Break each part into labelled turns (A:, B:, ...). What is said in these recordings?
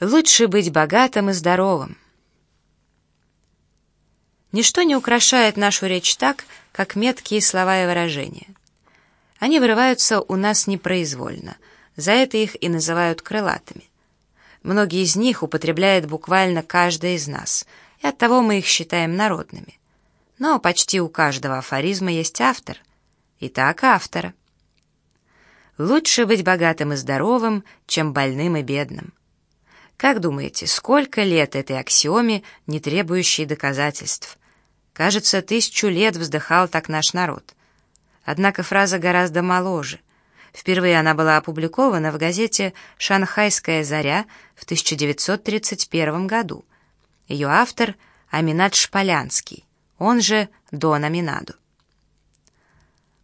A: Лучше быть богатым и здоровым. Ничто не украшает нашу речь так, как меткие слова и выражения. Они вырываются у нас непроизвольно, за это их и называют крылатыми. Многие из них употребляет буквально каждый из нас, и оттого мы их считаем народными. Но почти у каждого афоризма есть автор. Итак, автора. Лучше быть богатым и здоровым, чем больным и бедным. Как думаете, сколько лет этой аксиоме, не требующей доказательств? Кажется, тысячу лет вздыхал так наш народ. Однако фраза гораздо моложе. Впервые она была опубликована в газете «Шанхайская заря» в 1931 году. Ее автор — Аминат Шполянский, он же Дон Аминаду.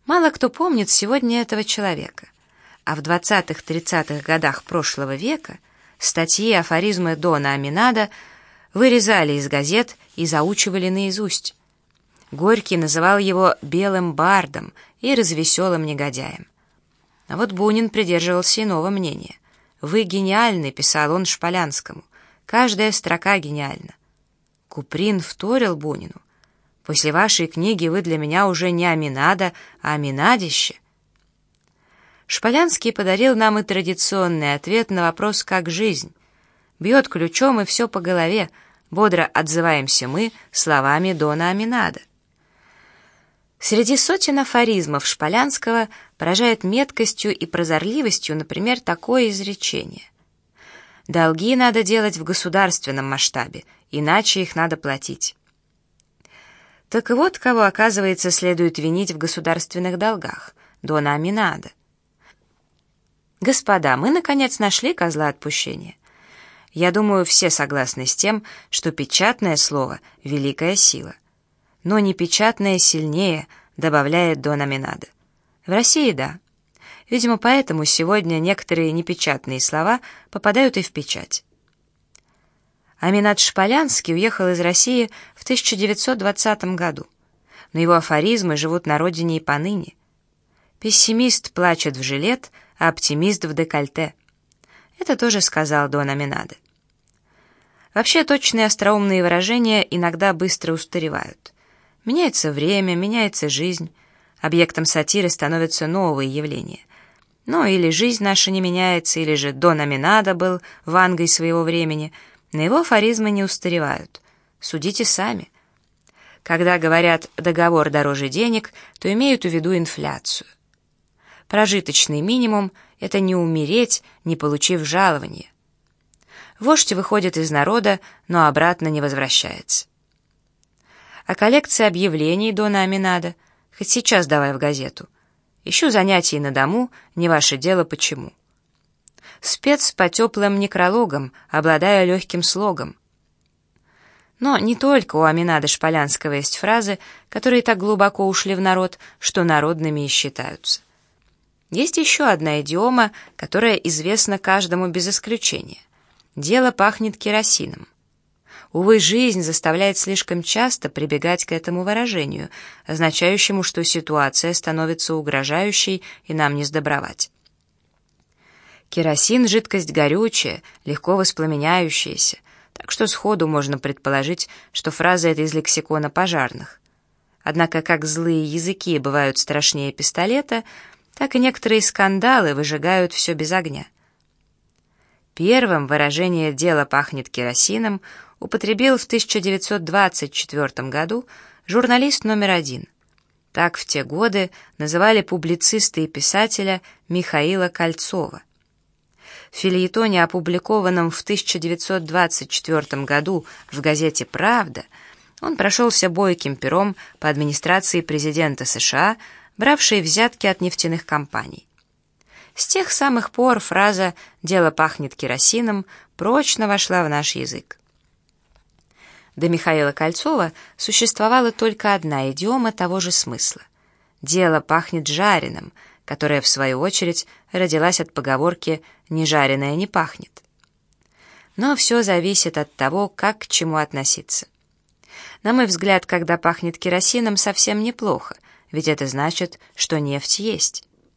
A: Мало кто помнит сегодня этого человека, а в 20-30-х годах прошлого века — Статьи, афоризмы Дона Аминада вырезали из газет и заучивали наизусть. Горький называл его «белым бардом» и «развеселым негодяем». А вот Бунин придерживался иного мнения. «Вы гениальны», — писал он Шполянскому. «Каждая строка гениальна». Куприн вторил Бунину. «После вашей книги вы для меня уже не Аминада, а Аминадище». Шполянский подарил нам и традиционный ответ на вопрос «как жизнь?». Бьет ключом и все по голове, бодро отзываемся мы словами Дона Аминада. Среди сотен афоризмов Шполянского поражает меткостью и прозорливостью, например, такое изречение. «Долги надо делать в государственном масштабе, иначе их надо платить». Так вот, кого, оказывается, следует винить в государственных долгах — Дона Аминада. Господа, мы, наконец, нашли козла отпущения. Я думаю, все согласны с тем, что печатное слово — великая сила. Но непечатное сильнее, добавляет Дон Аминадо. В России — да. Видимо, поэтому сегодня некоторые непечатные слова попадают и в печать. Аминат Шполянский уехал из России в 1920 году, но его афоризмы живут на родине и поныне. Пессимист плачет в жилет — оптимист в декольте. Это тоже сказал Дон Аминадо. Вообще точные остроумные выражения иногда быстро устаревают. Меняется время, меняется жизнь. Объектом сатиры становятся новые явления. Ну, или жизнь наша не меняется, или же Дон Аминадо был вангой своего времени. На его афоризмы не устаревают. Судите сами. Когда говорят «договор дороже денег», то имеют в виду инфляцию. Прожиточный минимум — это не умереть, не получив жалования. Вождь выходит из народа, но обратно не возвращается. А коллекция объявлений Дона Аминада хоть сейчас давай в газету. Ищу занятий на дому, не ваше дело почему. Спец по теплым некрологам, обладая легким слогом. Но не только у Аминада Шполянского есть фразы, которые так глубоко ушли в народ, что народными и считаются. Есть еще одна идиома, которая известна каждому без исключения. Дело пахнет керосином. Увы, жизнь заставляет слишком часто прибегать к этому выражению, означающему, что ситуация становится угрожающей и нам не сдобровать. Керосин — жидкость горючая, легко воспламеняющаяся, так что сходу можно предположить, что фраза эта из лексикона пожарных. Однако, как злые языки бывают страшнее пистолета — так и некоторые скандалы выжигают все без огня. Первым выражение «дело пахнет керосином» употребил в 1924 году журналист номер один. Так в те годы называли публициста и писателя Михаила Кольцова. В фильетоне, опубликованном в 1924 году в газете «Правда», он прошелся бойким пером по администрации президента США бравшие взятки от нефтяных компаний. С тех самых пор фраза «дело пахнет керосином» прочно вошла в наш язык. До Михаила Кольцова существовала только одна идиома того же смысла. «Дело пахнет жареным», которая, в свою очередь, родилась от поговорки «не жареное не пахнет». Но все зависит от того, как к чему относиться. На мой взгляд, когда пахнет керосином, совсем неплохо — ведь это значит, что нефть есть.